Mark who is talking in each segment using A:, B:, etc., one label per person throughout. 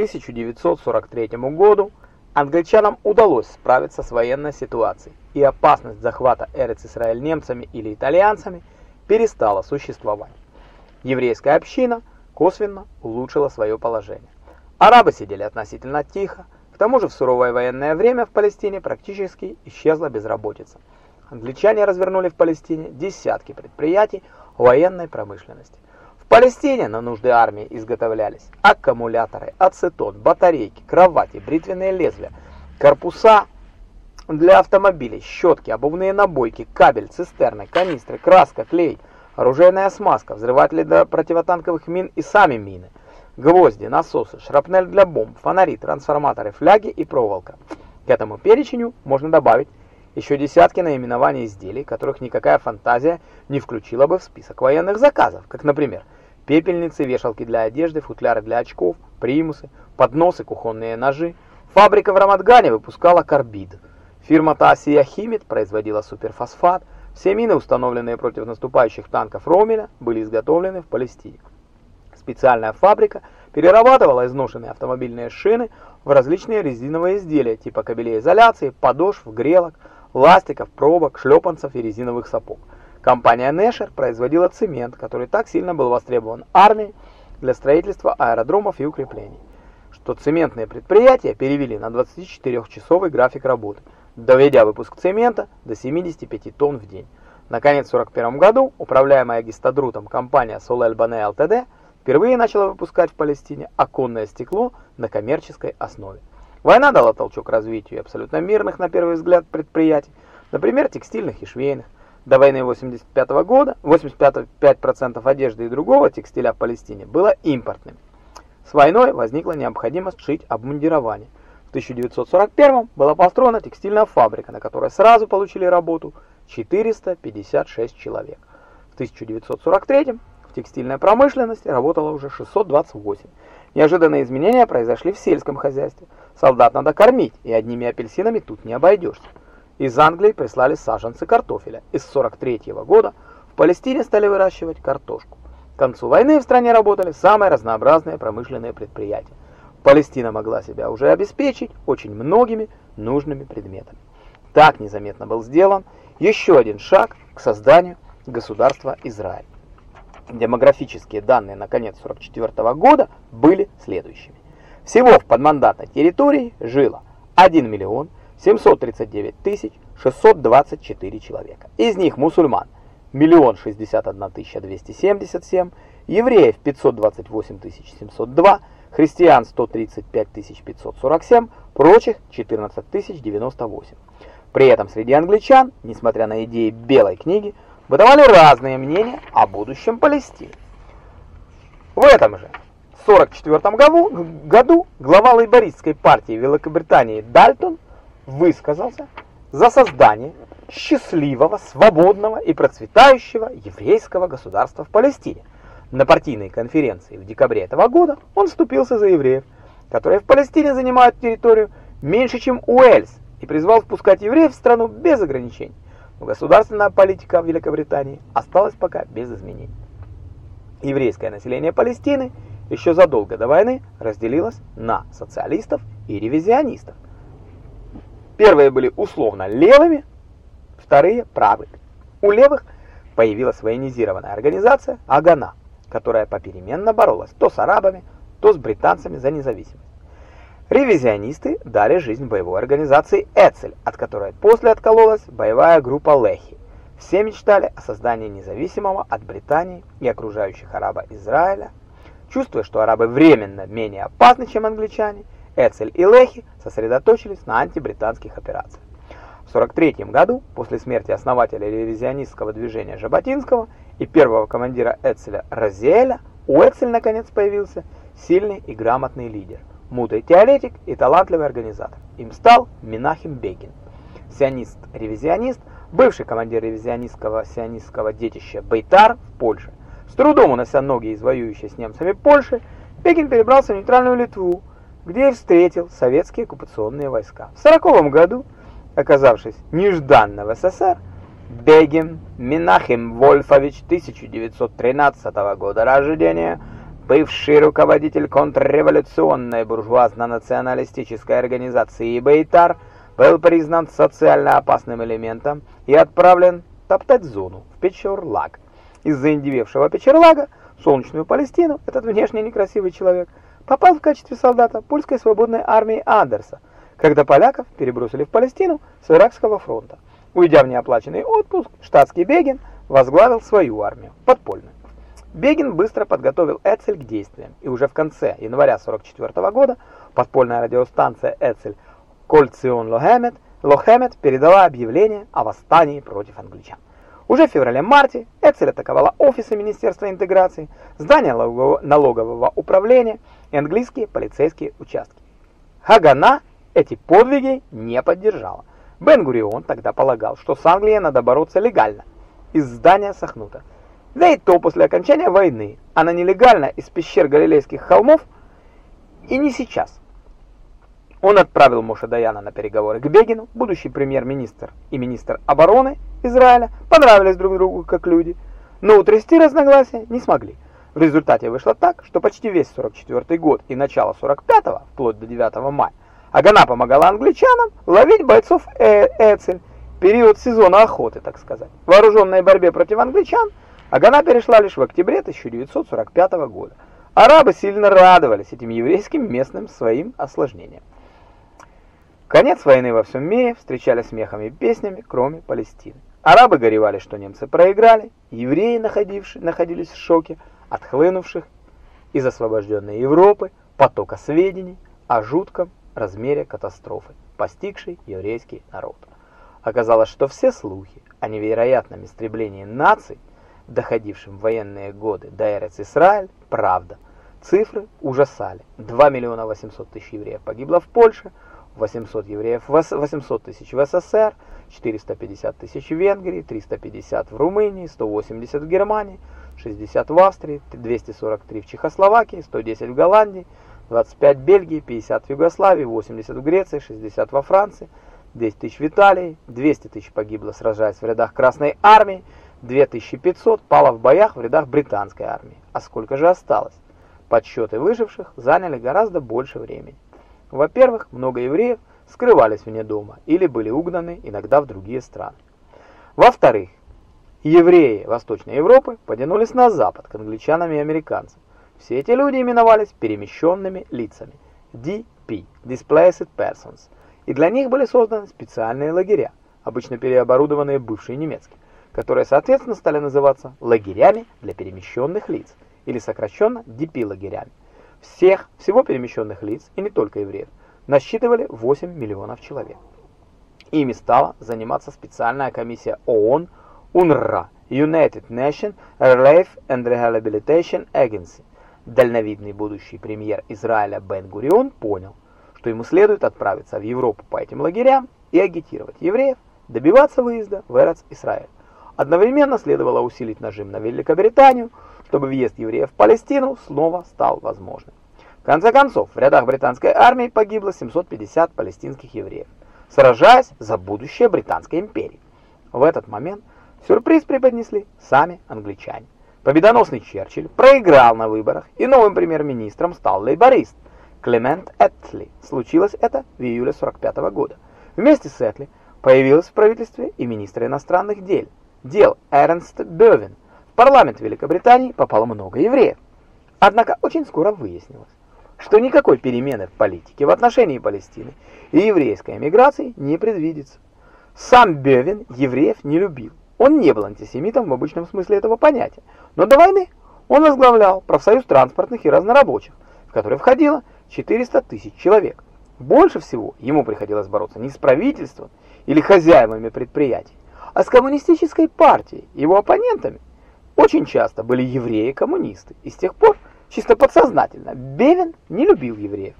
A: 1943 году англичанам удалось справиться с военной ситуацией, и опасность захвата Эрец-Исраэль немцами или итальянцами перестала существовать. Еврейская община косвенно улучшила свое положение. Арабы сидели относительно тихо, к тому же в суровое военное время в Палестине практически исчезла безработица. Англичане развернули в Палестине десятки предприятий военной промышленности. Палестине на нужды армии изготовлялись аккумуляторы, ацетон, батарейки, кровати, бритвенные лезвия, корпуса для автомобилей, щетки, обувные набойки, кабель, цистерны, канистры, краска, клей, оружейная смазка, взрыватели для противотанковых мин и сами мины – гвозди, насосы, шрапнель для бомб, фонари, трансформаторы, фляги и проволока. К этому перечню можно добавить еще десятки наименований изделий, которых никакая фантазия не включила бы в список военных заказов, как, например, пепельницы, вешалки для одежды, футляры для очков, примусы, подносы, кухонные ножи. Фабрика в Рамадгане выпускала карбид. Фирма Тассия Химит производила суперфосфат. Все мины, установленные против наступающих танков Ромеля, были изготовлены в Палестине. Специальная фабрика перерабатывала изношенные автомобильные шины в различные резиновые изделия типа кабелей изоляции, подошв, грелок, ластиков, пробок, шлепанцев и резиновых сапог. Компания Нэшер производила цемент, который так сильно был востребован армией для строительства аэродромов и укреплений, что цементные предприятия перевели на 24-часовый график работы, доведя выпуск цемента до 75 тонн в день. Наконец, в 1941 году управляемая гистадрутом компания Solel Bane Ltd впервые начала выпускать в Палестине оконное стекло на коммерческой основе. Война дала толчок развитию абсолютно мирных, на первый взгляд, предприятий, например, текстильных и швейных. До войны 85 -го года 85% одежды и другого текстиля в Палестине было импортным. С войной возникла необходимость шить обмундирование. В 1941 была построена текстильная фабрика, на которой сразу получили работу 456 человек. В 1943 в текстильной промышленности работало уже 628. Неожиданные изменения произошли в сельском хозяйстве. Солдат надо кормить, и одними апельсинами тут не обойдешься. Из Англии прислали саженцы картофеля. Из 43 -го года в Палестине стали выращивать картошку. К концу войны в стране работали самые разнообразные промышленные предприятия. Палестина могла себя уже обеспечить очень многими нужными предметами. Так незаметно был сделан еще один шаг к созданию государства Израиль. Демографические данные на конец 44 года были следующими. Всего в подмандатной территории жило 1 миллион 739 тысяч 624 человека. Из них мусульман 1 61 277, евреев 528 702, христиан 135 547, прочих 14 098. При этом среди англичан, несмотря на идеи Белой книги, выдавали разные мнения о будущем Палестины. В этом же 1944 году, году глава лейбористской партии Великобритании Дальтон высказался за создание счастливого, свободного и процветающего еврейского государства в Палестине. На партийной конференции в декабре этого года он вступился за евреев, которые в Палестине занимают территорию меньше, чем Уэльс, и призвал впускать евреев в страну без ограничений но государственная политика в Великобритании осталась пока без изменений. Еврейское население Палестины еще задолго до войны разделилось на социалистов и ревизионистов. Первые были условно левыми, вторые правыми. У левых появилась военизированная организация Агана, которая попеременно боролась то с арабами, то с британцами за независимость. Ревизионисты дали жизнь боевой организации Эцель, от которой после откололась боевая группа Лехи. Все мечтали о создании независимого от Британии и окружающих араба Израиля. Чувствуя, что арабы временно менее опасны, чем англичане, Эцель и Лехи сосредоточились на антибританских операциях. В 43 году, после смерти основателя ревизионистского движения Жаботинского и первого командира Эцеля Розиэля, у Эцель наконец появился сильный и грамотный лидер мудрый теоретик и талантливый организатор. Им стал Минахим Бегин, сионист-ревизионист, бывший командир ревизионистского сионистского детища Бейтар в Польше. С трудом унося ноги из воюющей с немцами Польши, Бегин перебрался в нейтральную Литву, где и встретил советские оккупационные войска. В 1940 году, оказавшись нежданно в СССР, Бегин Минахим Вольфович 1913 года рождения бывший руководитель контрреволюционной буржуазно-националистической организации Бейтар, был признан социально опасным элементом и отправлен топтать зону в Печорлаг. Из-за индивевшего Печерлага солнечную Палестину этот внешне некрасивый человек попал в качестве солдата польской свободной армии Андерса, когда поляков перебросили в Палестину с Иракского фронта. Уйдя в неоплаченный отпуск, штатский Бегин возглавил свою армию, подпольную. Бегин быстро подготовил Эцель к действиям, и уже в конце января 44 года подпольная радиостанция Эцель Кольцион Лохемет, Лохемет передала объявление о восстании против англичан. Уже в феврале-марте Эцель атаковала офисы Министерства интеграции, здания налогового управления и английские полицейские участки. Хагана эти подвиги не поддержала. Бен-Гурион тогда полагал, что с Англией надо бороться легально, из здания Сахнута. Да и то после окончания войны, она нелегально из пещер Галилейских холмов и не сейчас. Он отправил Моше Даяна на переговоры к Бегину, будущий премьер-министр и министр обороны Израиля понравились друг другу как люди, но утрясти разногласия не смогли. В результате вышло так, что почти весь 44 год и начало 45-го, вплоть до 9 мая, Агана помогала англичанам ловить бойцов э Эцель, период сезона охоты, так сказать. В вооруженной борьбе против англичан Агана перешла лишь в октябре 1945 года. Арабы сильно радовались этим еврейским местным своим осложнениям. Конец войны во всем мире встречали смехами и песнями, кроме Палестины. Арабы горевали, что немцы проиграли, евреи находились в шоке от хлынувших из освобожденной Европы потока сведений о жутком размере катастрофы, постигшей еврейский народ. Оказалось, что все слухи о невероятном истреблении наций, доходившим в военные годы до Эрец-Исраэль, правда. Цифры ужасали. 2 миллиона 800 тысяч евреев погибло в Польше, 800 евреев 800 тысяч в СССР, 450 тысяч в Венгрии, 350 в Румынии, 180 в Германии, 60 в Австрии, 243 в Чехословакии, 110 в Голландии, 25 в Бельгии, 50 в Югославии, 80 в Греции, 60 во Франции, 10 тысяч в Италии, 200 тысяч погибло, сражаясь в рядах Красной Армии, 2500 пало в боях в рядах Британской армии. А сколько же осталось? Подсчеты выживших заняли гораздо больше времени. Во-первых, много евреев скрывались вне дома или были угнаны иногда в другие страны. Во-вторых, евреи Восточной Европы потянулись на запад к англичанам и американцам. Все эти люди именовались перемещенными лицами DP – Displaced Persons, и для них были созданы специальные лагеря, обычно переоборудованные бывшие немецкие, которые соответственно стали называться лагерями для перемещенных лиц, или сокращенно DP-лагерями. Всех, всего перемещенных лиц, и не только евреев, насчитывали 8 миллионов человек. Ими стала заниматься специальная комиссия ООН UNRWA – United Nations Relief and Rehabilitation Agency, Дальновидный будущий премьер Израиля Бен-Гурион понял, что ему следует отправиться в Европу по этим лагерям и агитировать евреев добиваться выезда в Эрец-Исраэль. Одновременно следовало усилить нажим на Великобританию, чтобы въезд евреев в Палестину снова стал возможным. В конце концов, в рядах британской армии погибло 750 палестинских евреев, сражаясь за будущее Британской империи. В этот момент сюрприз преподнесли сами англичане. Победоносный Черчилль проиграл на выборах, и новым премьер-министром стал лейборист Клемент Этли. Случилось это в июле 45 -го года. Вместе с Этли появилась в правительстве и министр иностранных дел, дел Эрнст Бёвен. В парламент Великобритании попало много евреев. Однако очень скоро выяснилось, что никакой перемены в политике в отношении Палестины и еврейской эмиграции не предвидится. Сам Бёвен евреев не любил. Он не был антисемитом в обычном смысле этого понятия, но до войны он возглавлял профсоюз транспортных и разнорабочих, в который входило 400 тысяч человек. Больше всего ему приходилось бороться не с правительством или хозяевами предприятий, а с коммунистической партией. Его оппонентами очень часто были евреи-коммунисты, и с тех пор чисто подсознательно Бевин не любил евреев.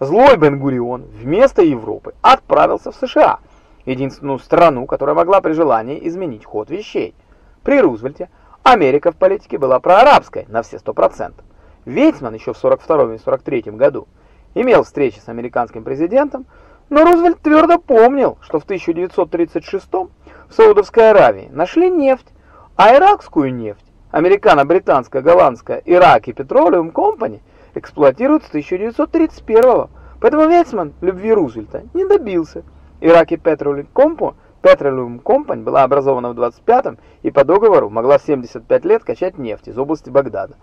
A: Злой Бен-Гурион вместо Европы отправился в США – единственную страну, которая могла при желании изменить ход вещей. При Рузвельте Америка в политике была проарабской на все 100%. Вейцман еще в 42 и 43 году имел встречи с американским президентом, но Рузвельт твердо помнил, что в 1936 в Саудовской Аравии нашли нефть, а иракскую нефть Американо-британская, голландская Ирак и Petroleum Company эксплуатируют с 1931 года. Поэтому Вейцман любви Рузвельта не добился. И Petroleum Company Petroleum Company была образована в 25-м и по договору могла 75 лет качать нефть из области Багдада,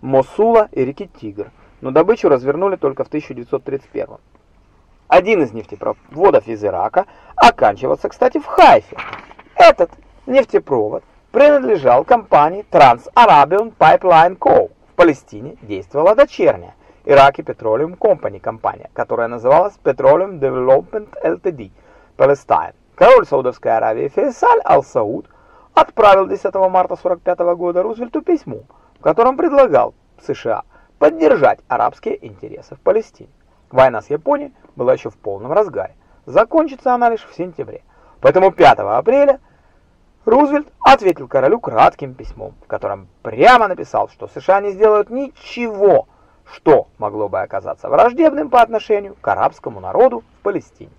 A: Мосула и реки Тигр, но добычу развернули только в 1931 -м. Один из нефтепроводов из Ирака оканчивался, кстати, в Хайфе. Этот нефтепровод принадлежал компании Trans-Arabian Pipeline Co. В Палестине действовала дочерняя Iraqi Petroleum Company компания, которая называлась Petroleum Development Ltd. Palestine. Король Саудовской Аравии Фейсаль Ал-Сауд отправил 10 марта 1945 года Рузвельту письмо, в котором предлагал США поддержать арабские интересы в Палестине. Война с Японией была еще в полном разгаре. Закончится она лишь в сентябре. Поэтому 5 апреля Рузвельт ответил королю кратким письмом, в котором прямо написал, что США не сделают ничего, что могло бы оказаться враждебным по отношению к арабскому народу в Палестине.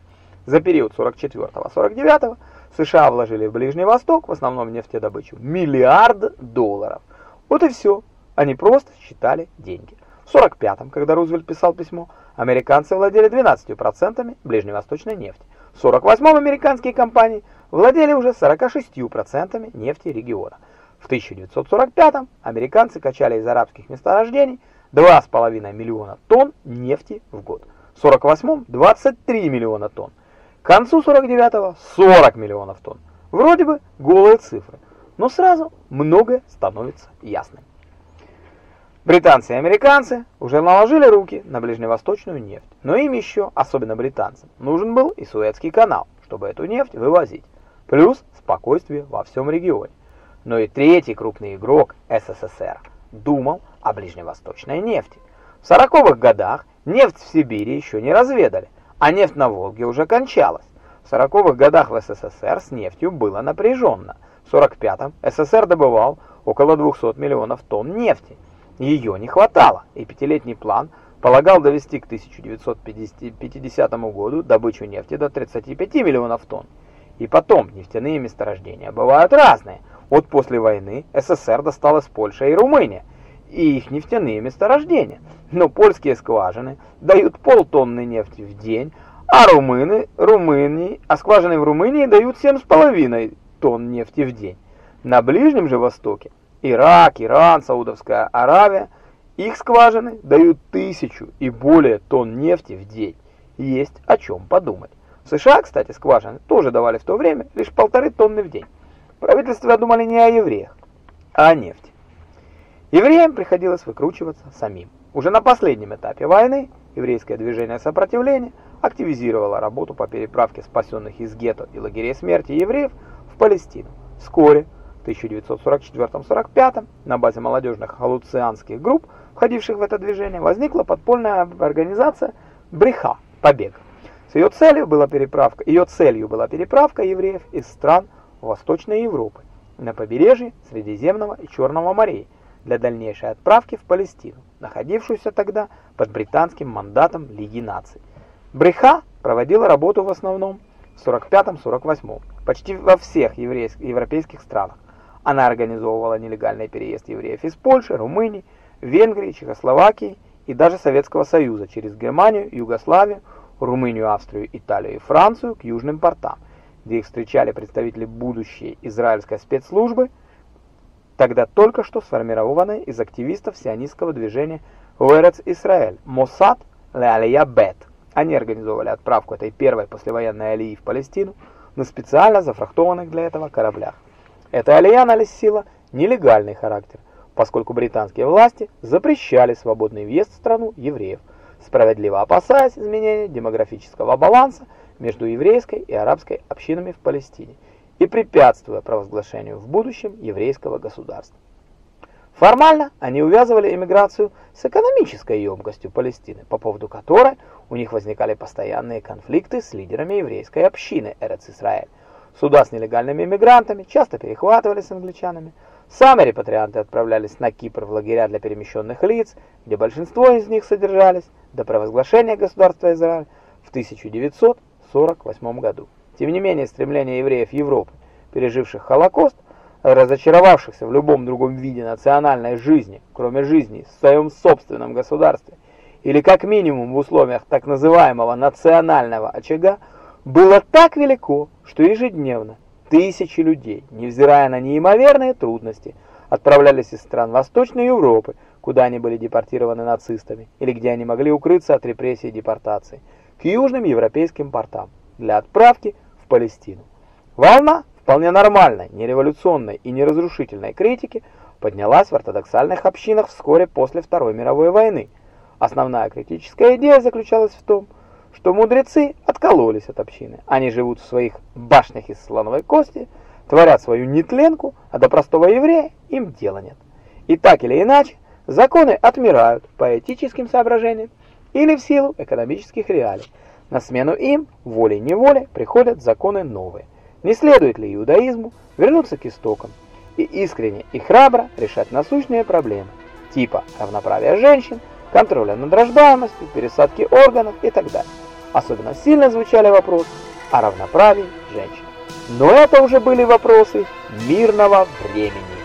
A: За период 44-49 США вложили в Ближний Восток, в основном нефтедобычу, миллиард долларов. Вот и все. Они просто считали деньги. В 45-м, когда Рузвельт писал письмо, американцы владели 12% ближневосточной нефти. В 48-м американские компании владели уже 46% нефти региона. В 1945-м американцы качали из арабских месторождений 2,5 миллиона тонн нефти в год. В 48-м 23 миллиона тонн. К концу 49-го 40 миллионов тонн. Вроде бы голые цифры, но сразу многое становится ясным. Британцы и американцы уже наложили руки на ближневосточную нефть, но им еще, особенно британцам, нужен был и Суэцкий канал, чтобы эту нефть вывозить, плюс спокойствие во всем регионе. Но и третий крупный игрок СССР думал о ближневосточной нефти. В 40-х годах нефть в Сибири еще не разведали, а нефть на Волге уже кончалась. В 40-х годах в СССР с нефтью было напряженно. В 45-м СССР добывал около 200 миллионов тонн нефти. Ее не хватало, и пятилетний план полагал довести к 1950 году добычу нефти до 35 миллионов тонн. И потом, нефтяные месторождения бывают разные. Вот после войны СССР досталась Польша и Румыния, и их нефтяные месторождения. Но польские скважины дают полтонны нефти в день, а румыны, Румынии, а скважины в Румынии дают 7,5 тонн нефти в день. На Ближнем же Востоке, Ирак, Иран, Саудовская Аравия, их скважины дают тысячу и более тонн нефти в день. Есть о чем подумать. В США, кстати, скважины тоже давали в то время лишь полторы тонны в день. Правительство думали не о евреях, а о нефти. Евреям приходилось выкручиваться самим. Уже на последнем этапе войны еврейское движение сопротивления активизировало работу по переправке спасенных из гетто и лагерей смерти евреев в Палестину. Вскоре, в 1944-45, на базе молодежных галуцианских групп, входивших в это движение, возникла подпольная организация «Бреха» – «Побег». С ее целью была переправка, ее целью была переправка евреев из стран Восточной Европы на побережье Средиземного и Черного морей – для дальнейшей отправки в Палестину, находившуюся тогда под британским мандатом Лиги наций. Бреха проводила работу в основном в 45-48, почти во всех еврейских, европейских странах. Она организовывала нелегальный переезд евреев из Польши, Румынии, Венгрии, Чехословакии и даже Советского Союза через Германию, Югославию, Румынию, Австрию, Италию и Францию к южным портам, где их встречали представители будущей израильской спецслужбы – тогда только что сформированной из активистов сионистского движения Уэрец Исраэль, Моссад Леалия Бет. Они организовали отправку этой первой послевоенной алии в Палестину на специально зафрахтованных для этого кораблях. Эта алия носила нелегальный характер, поскольку британские власти запрещали свободный въезд в страну евреев, справедливо опасаясь изменения демографического баланса между еврейской и арабской общинами в Палестине – и препятствуя провозглашению в будущем еврейского государства. Формально они увязывали эмиграцию с экономической емкостью Палестины, по поводу которой у них возникали постоянные конфликты с лидерами еврейской общины Эрец-Исраэль. Суда с нелегальными иммигрантами часто перехватывались с англичанами. Сами репатрианты отправлялись на Кипр в лагеря для перемещенных лиц, где большинство из них содержались до провозглашения государства Израиль в 1948 году. Тем не менее, стремление евреев Европы, переживших Холокост, разочаровавшихся в любом другом виде национальной жизни, кроме жизни в своем собственном государстве, или как минимум в условиях так называемого национального очага, было так велико, что ежедневно тысячи людей, невзирая на неимоверные трудности, отправлялись из стран Восточной Европы, куда они были депортированы нацистами, или где они могли укрыться от репрессий и депортации, к южным европейским портам для отправки Палестину. Волна вполне нормальной, нереволюционной и неразрушительной критики поднялась в ортодоксальных общинах вскоре после Второй мировой войны. Основная критическая идея заключалась в том, что мудрецы откололись от общины. Они живут в своих башнях из слоновой кости, творят свою нетленку, а до простого еврея им дела нет. И так или иначе, законы отмирают по этическим соображениям или в силу экономических реалий. На смену им, волей-неволей, приходят законы новые. Не следует ли иудаизму вернуться к истокам и искренне и храбро решать насущные проблемы, типа равноправия женщин, контроля над рождаемостью, пересадки органов и так далее. Особенно сильно звучали вопросы о равноправии женщин. Но это уже были вопросы мирного времени.